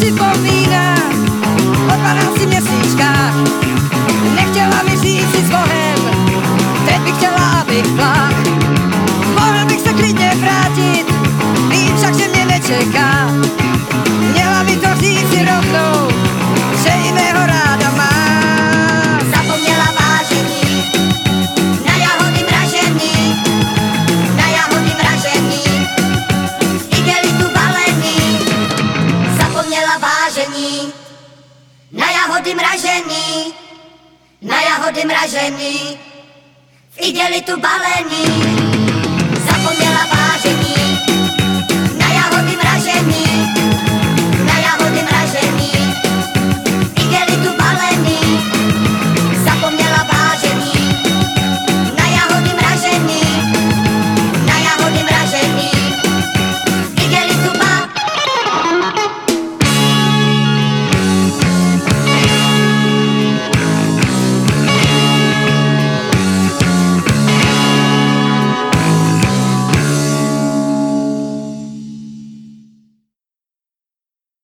připomíná o 12 měsíčkách. Nechtěla mi říct si s Bohem, teď bych chtěla, abych plach. Mohl bych se klidně vrátit, vím však, že mě nečeká. Jahody mražení, na jahody mražení, v igelitu balení.